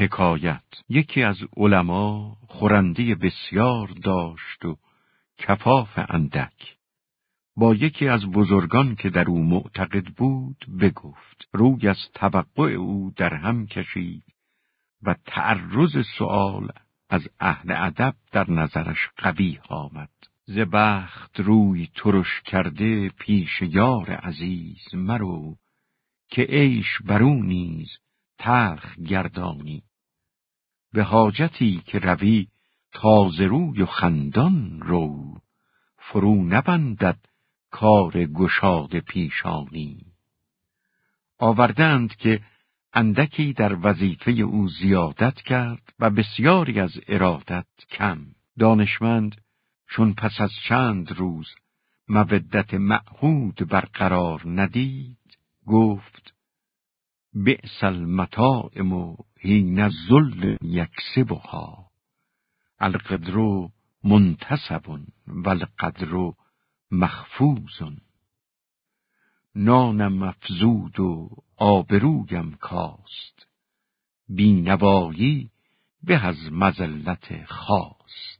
حکایت. یکی از علما خورنده بسیار داشت و کفاف اندک. با یکی از بزرگان که در او معتقد بود بگفت. روی از توقع او در هم کشید و تعرض سؤال از اهل ادب در نظرش قبیح آمد. ز بخت روی ترش کرده پیش یار عزیز مرو که عیش برو نیز تلخ گردانی. به حاجتی که روی تازه روی و خندان رو. فرو نبندد کار گشاد پیشانی. آوردند که اندکی در وظیفه او زیادت کرد و بسیاری از ارادت کم. دانشمند چون پس از چند روز مودت معهود برقرار ندید گفت بئس المتاعم حین الذل یکسبها. القدر منتصب و القدر مخفوز نانم مفزود و آبرویم کاست. بینوایی به از مزلت خواست.